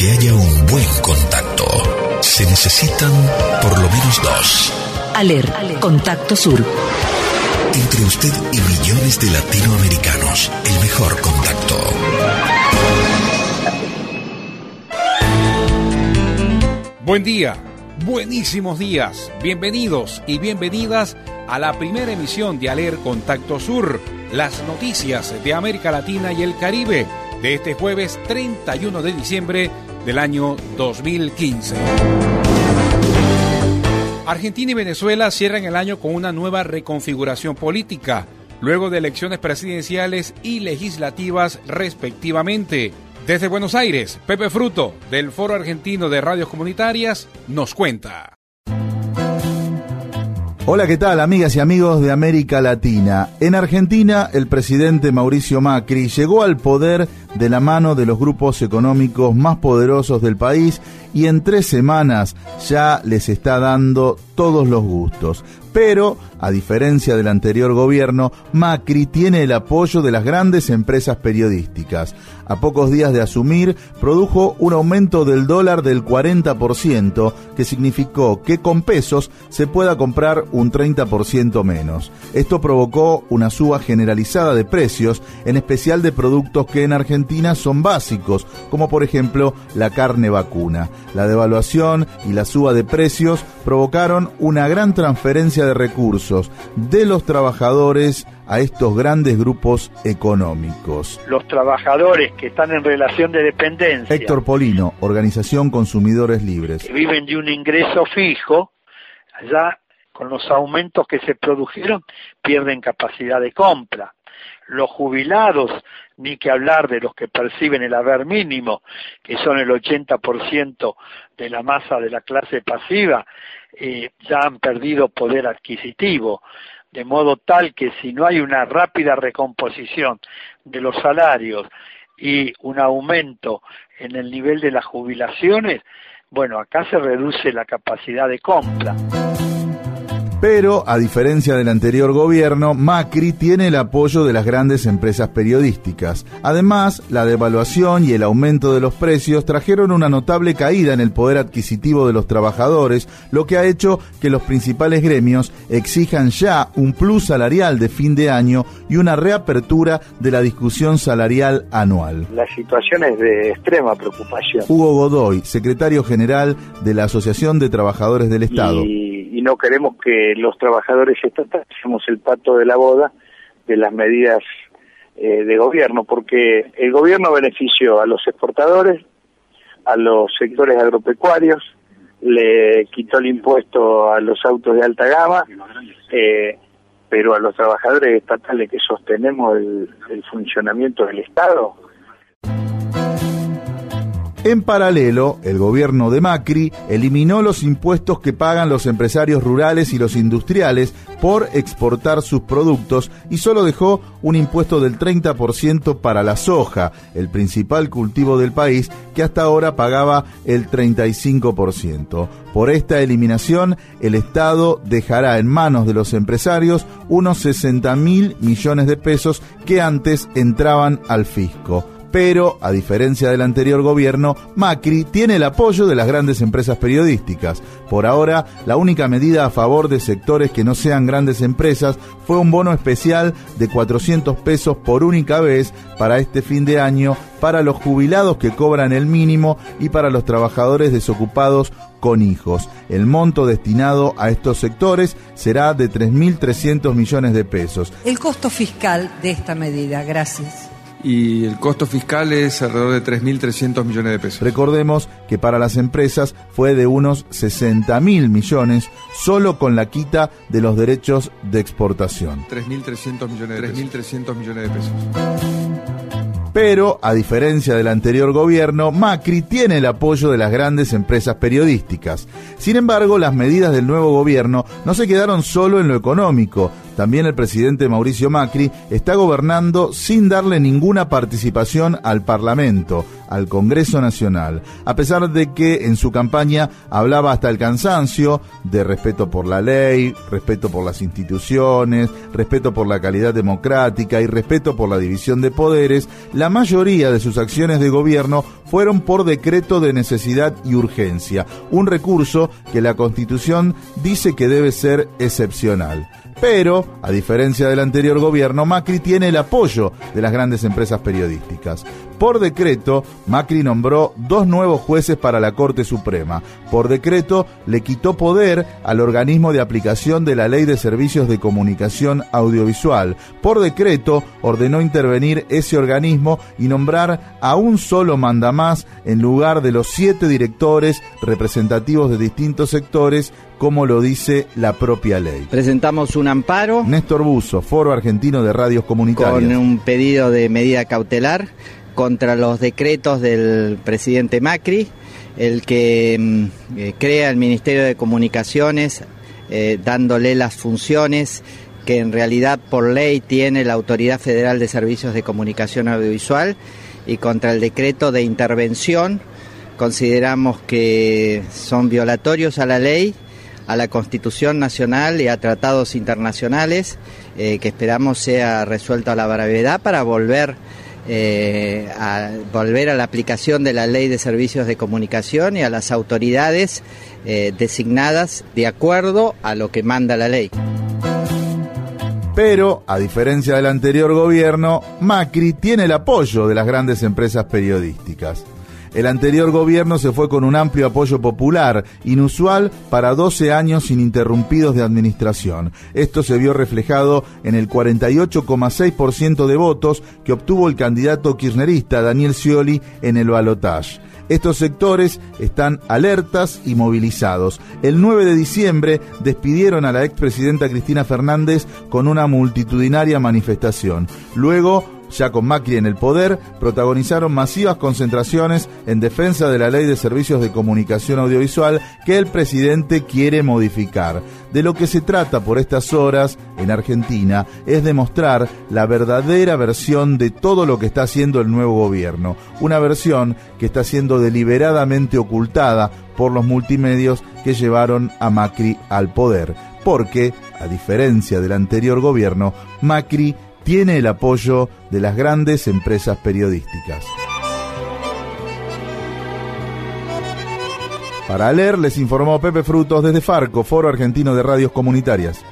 que haya un buen contacto, se necesitan por lo menos dos. Aler, Contacto Sur. Entre usted y millones de latinoamericanos, el mejor contacto. Buen día, buenísimos días, bienvenidos y bienvenidas a la primera emisión de Aler Contacto Sur, las noticias de América Latina y el Caribe de este jueves 31 de diciembre del año 2015. Argentina y Venezuela cierran el año con una nueva reconfiguración política, luego de elecciones presidenciales y legislativas respectivamente. Desde Buenos Aires, Pepe Fruto, del Foro Argentino de Radios Comunitarias, nos cuenta. Hola, ¿qué tal amigas y amigos de América Latina? En Argentina, el presidente Mauricio Macri llegó al poder de la mano de los grupos económicos más poderosos del país y en tres semanas ya les está dando todos los gustos. Pero, a diferencia del anterior gobierno, Macri tiene el apoyo de las grandes empresas periodísticas. A pocos días de asumir, produjo un aumento del dólar del 40%, que significó que con pesos se pueda comprar un 30% menos. Esto provocó una suba generalizada de precios, en especial de productos que en Argentina son básicos, como por ejemplo la carne vacuna. La devaluación y la suba de precios provocaron una gran transferencia de recursos de los trabajadores a estos grandes grupos económicos. Los trabajadores que están en relación de dependencia. Héctor Polino, Organización Consumidores Libres. Que viven de un ingreso fijo, allá con los aumentos que se produjeron pierden capacidad de compra. Los jubilados, ni que hablar de los que perciben el haber mínimo, que son el 80% de la masa de la clase pasiva, eh, ya han perdido poder adquisitivo de modo tal que si no hay una rápida recomposición de los salarios y un aumento en el nivel de las jubilaciones, bueno, acá se reduce la capacidad de compra. Pero, a diferencia del anterior gobierno, Macri tiene el apoyo de las grandes empresas periodísticas. Además, la devaluación y el aumento de los precios trajeron una notable caída en el poder adquisitivo de los trabajadores, lo que ha hecho que los principales gremios exijan ya un plus salarial de fin de año y una reapertura de la discusión salarial anual. La situación es de extrema preocupación. Hugo Godoy, secretario general de la Asociación de Trabajadores del Estado y no queremos que los trabajadores estatales seamos el pato de la boda de las medidas eh, de gobierno, porque el gobierno benefició a los exportadores, a los sectores agropecuarios, le quitó el impuesto a los autos de alta gama, eh, pero a los trabajadores estatales que sostenemos el funcionamiento del Estado, en paralelo, el gobierno de Macri eliminó los impuestos que pagan los empresarios rurales y los industriales por exportar sus productos y solo dejó un impuesto del 30% para la soja, el principal cultivo del país, que hasta ahora pagaba el 35%. Por esta eliminación, el Estado dejará en manos de los empresarios unos 60 mil millones de pesos que antes entraban al fisco pero, a diferencia del anterior gobierno, Macri tiene el apoyo de las grandes empresas periodísticas. Por ahora, la única medida a favor de sectores que no sean grandes empresas fue un bono especial de 400 pesos por única vez para este fin de año para los jubilados que cobran el mínimo y para los trabajadores desocupados con hijos. El monto destinado a estos sectores será de 3.300 millones de pesos. El costo fiscal de esta medida, gracias y el costo fiscal es alrededor de 3.300 millones de pesos. Recordemos que para las empresas fue de unos 60.000 millones solo con la quita de los derechos de exportación. 3.300 millones de 3.300 millones de pesos. Pero, a diferencia del anterior gobierno, Macri tiene el apoyo de las grandes empresas periodísticas. Sin embargo, las medidas del nuevo gobierno no se quedaron solo en lo económico, también el presidente Mauricio Macri está gobernando sin darle ninguna participación al Parlamento, al Congreso Nacional, a pesar de que en su campaña hablaba hasta el cansancio de respeto por la ley, respeto por las instituciones, respeto por la calidad democrática y respeto por la división de poderes, la mayoría de sus acciones de gobierno fueron por decreto de necesidad y urgencia, un recurso que la Constitución dice que debe ser excepcional. Pero, a diferencia del anterior gobierno, Macri tiene el apoyo de las grandes empresas periodísticas. Por decreto, Macri nombró dos nuevos jueces para la Corte Suprema. Por decreto, le quitó poder al organismo de aplicación de la Ley de Servicios de Comunicación Audiovisual. Por decreto, ordenó intervenir ese organismo y nombrar a un solo mandamás en lugar de los siete directores representativos de distintos sectores como lo dice la propia ley. Presentamos un amparo. Néstor Buzo, Foro Argentino de Radios Comunitarias. Con un pedido de medida cautelar contra los decretos del presidente Macri, el que mm, eh, crea el Ministerio de Comunicaciones eh, dándole las funciones que en realidad por ley tiene la Autoridad Federal de Servicios de Comunicación Audiovisual y contra el decreto de intervención consideramos que son violatorios a la ley, a la Constitución Nacional y a tratados internacionales eh, que esperamos sea resuelto a la brevedad para volver eh, a volver a la aplicación de la ley de servicios de comunicación y a las autoridades eh, designadas de acuerdo a lo que manda la ley. Pero, a diferencia del anterior gobierno, Macri tiene el apoyo de las grandes empresas periodísticas. El anterior gobierno se fue con un amplio apoyo popular, inusual para 12 años ininterrumpidos de administración. Esto se vio reflejado en el 48,6% de votos que obtuvo el candidato kirchnerista Daniel Scioli en el balotaje. Estos sectores están alertas y movilizados. El 9 de diciembre despidieron a la expresidenta Cristina Fernández con una multitudinaria manifestación. Luego ya con Macri en el poder, protagonizaron masivas concentraciones en defensa de la ley de servicios de comunicación audiovisual que el presidente quiere modificar. De lo que se trata por estas horas en Argentina es demostrar la verdadera versión de todo lo que está haciendo el nuevo gobierno, una versión que está siendo deliberadamente ocultada por los multimedios que llevaron a Macri al poder, porque, a diferencia del anterior gobierno, Macri tiene el apoyo de las grandes empresas periodísticas. Para leer les informó Pepe Frutos desde Farco, Foro Argentino de Radios Comunitarias.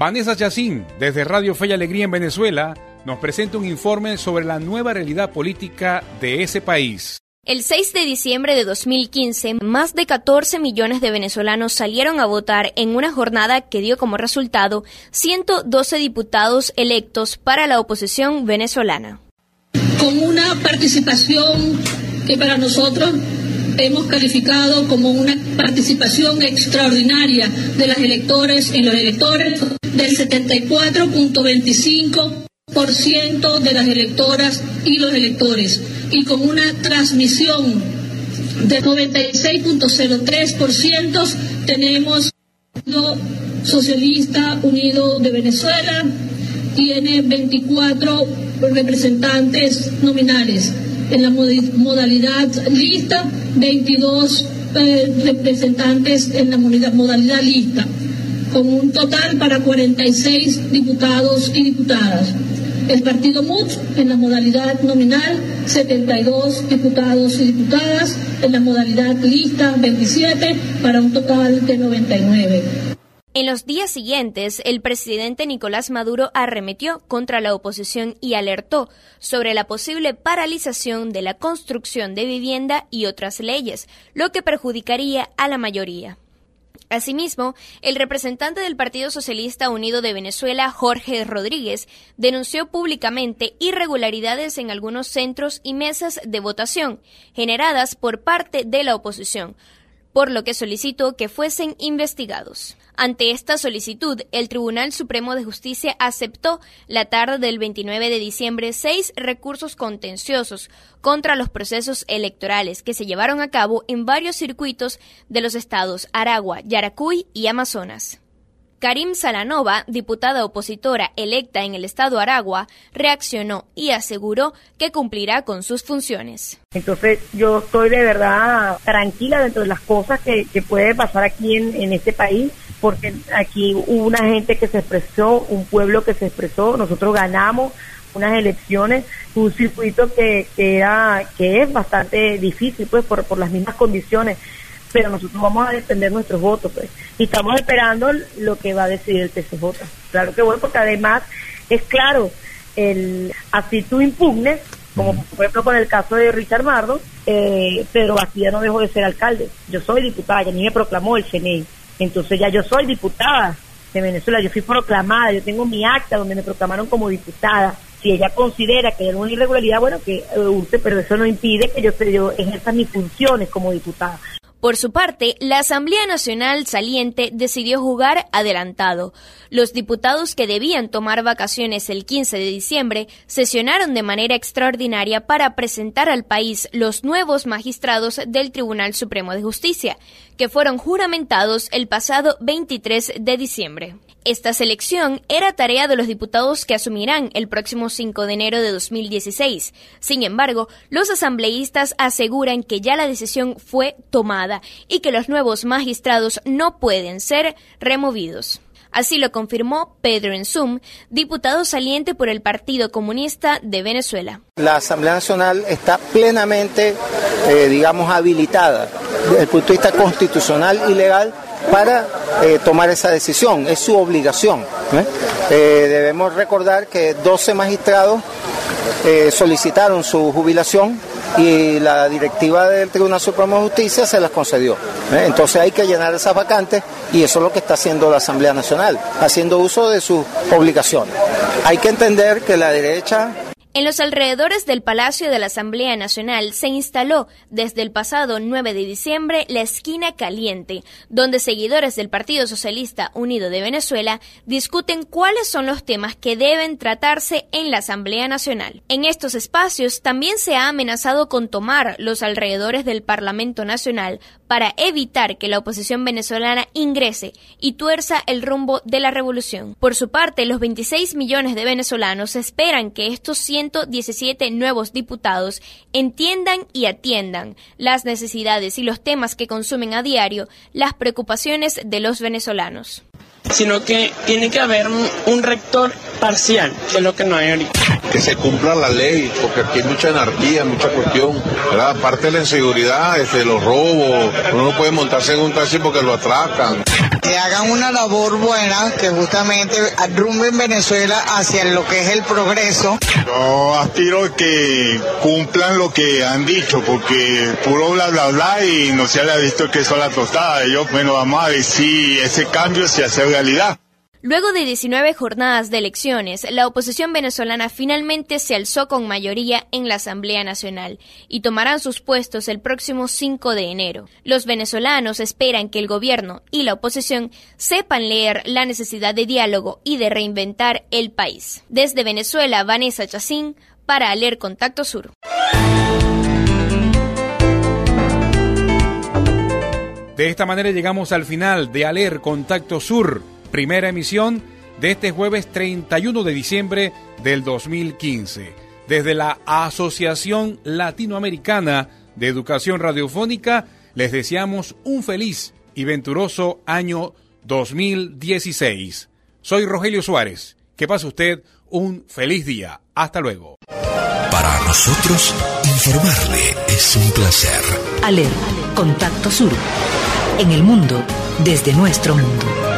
Vanessa Yacín, desde Radio Fe y Alegría en Venezuela, nos presenta un informe sobre la nueva realidad política de ese país. El 6 de diciembre de 2015, más de 14 millones de venezolanos salieron a votar en una jornada que dio como resultado 112 diputados electos para la oposición venezolana. Con una participación que para nosotros hemos calificado como una participación extraordinaria de las electores en los electores del 74.25 ciento de las electoras y los electores y con una transmisión de 96.03% tenemos Socialista Unido de Venezuela tiene 24 representantes nominales. En la modalidad lista 22 eh, representantes en la modalidad lista con un total para 46 diputados y diputadas el partido MUT en la modalidad nominal 72 diputados y diputadas, en la modalidad lista 27 para un total de 99. En los días siguientes, el presidente Nicolás Maduro arremetió contra la oposición y alertó sobre la posible paralización de la construcción de vivienda y otras leyes, lo que perjudicaría a la mayoría. Asimismo, el representante del Partido Socialista Unido de Venezuela, Jorge Rodríguez, denunció públicamente irregularidades en algunos centros y mesas de votación generadas por parte de la oposición, por lo que solicitó que fuesen investigados. Ante esta solicitud, el Tribunal Supremo de Justicia aceptó la tarde del 29 de diciembre seis recursos contenciosos contra los procesos electorales que se llevaron a cabo en varios circuitos de los estados Aragua, Yaracuy y Amazonas. Karim Salanova, diputada opositora electa en el estado Aragua, reaccionó y aseguró que cumplirá con sus funciones. Entonces yo estoy de verdad tranquila dentro de las cosas que, puede pasar aquí en, este país, porque aquí hubo una gente que se expresó, un pueblo que se expresó, nosotros ganamos unas elecciones, un circuito que, que, que es bastante difícil pues por, por las mismas condiciones pero nosotros vamos a defender nuestros votos, pues. Y estamos esperando lo que va a decidir el TCJ. Claro que bueno, porque además es claro, el así tú impugnes, como por ejemplo con el caso de Richard Mardo, eh, pero ya no dejó de ser alcalde. Yo soy diputada, que a mí me proclamó el CNI. Entonces ya yo soy diputada de Venezuela, yo fui proclamada, yo tengo mi acta donde me proclamaron como diputada. Si ella considera que hay alguna irregularidad, bueno, que uh, pero eso no impide que yo, yo ejerza mis funciones como diputada. Por su parte, la Asamblea Nacional saliente decidió jugar adelantado. Los diputados que debían tomar vacaciones el 15 de diciembre sesionaron de manera extraordinaria para presentar al país los nuevos magistrados del Tribunal Supremo de Justicia, que fueron juramentados el pasado 23 de diciembre. Esta selección era tarea de los diputados que asumirán el próximo 5 de enero de 2016. Sin embargo, los asambleístas aseguran que ya la decisión fue tomada y que los nuevos magistrados no pueden ser removidos. Así lo confirmó Pedro Enzum, diputado saliente por el Partido Comunista de Venezuela. La Asamblea Nacional está plenamente, eh, digamos, habilitada desde el punto de vista constitucional y legal para eh, tomar esa decisión, es su obligación. ¿eh? Eh, debemos recordar que 12 magistrados solicitaron su jubilación y la directiva del Tribunal Supremo de Justicia se las concedió. Entonces hay que llenar esas vacantes y eso es lo que está haciendo la Asamblea Nacional, haciendo uso de sus obligaciones. Hay que entender que la derecha en los alrededores del Palacio de la Asamblea Nacional se instaló desde el pasado 9 de diciembre la esquina caliente, donde seguidores del Partido Socialista Unido de Venezuela discuten cuáles son los temas que deben tratarse en la Asamblea Nacional. En estos espacios también se ha amenazado con tomar los alrededores del Parlamento Nacional para evitar que la oposición venezolana ingrese y tuerza el rumbo de la revolución. Por su parte, los 26 millones de venezolanos esperan que estos 117 nuevos diputados entiendan y atiendan las necesidades y los temas que consumen a diario las preocupaciones de los venezolanos sino que tiene que haber un, rector parcial, que es lo que no hay ahorita. Que se cumpla la ley, porque aquí hay mucha anarquía, mucha cuestión, ¿verdad? Aparte de la inseguridad, este, los robos, uno no puede montarse en un taxi porque lo atracan. Que hagan una labor buena, que justamente en Venezuela hacia lo que es el progreso. Yo aspiro que cumplan lo que han dicho, porque puro bla bla bla y no se ha visto que son la tostada. Yo, bueno, vamos a ver si ese cambio se hace realidad. Luego de 19 jornadas de elecciones, la oposición venezolana finalmente se alzó con mayoría en la Asamblea Nacional y tomarán sus puestos el próximo 5 de enero. Los venezolanos esperan que el gobierno y la oposición sepan leer la necesidad de diálogo y de reinventar el país. Desde Venezuela, Vanessa Chacín, para Aler Contacto Sur. De esta manera llegamos al final de Aler Contacto Sur, primera emisión de este jueves 31 de diciembre del 2015. Desde la Asociación Latinoamericana de Educación Radiofónica les deseamos un feliz y venturoso año 2016. Soy Rogelio Suárez. Que pase usted un feliz día. Hasta luego. Para nosotros, informarle es un placer. Aler, Contacto Sur en el mundo desde nuestro mundo.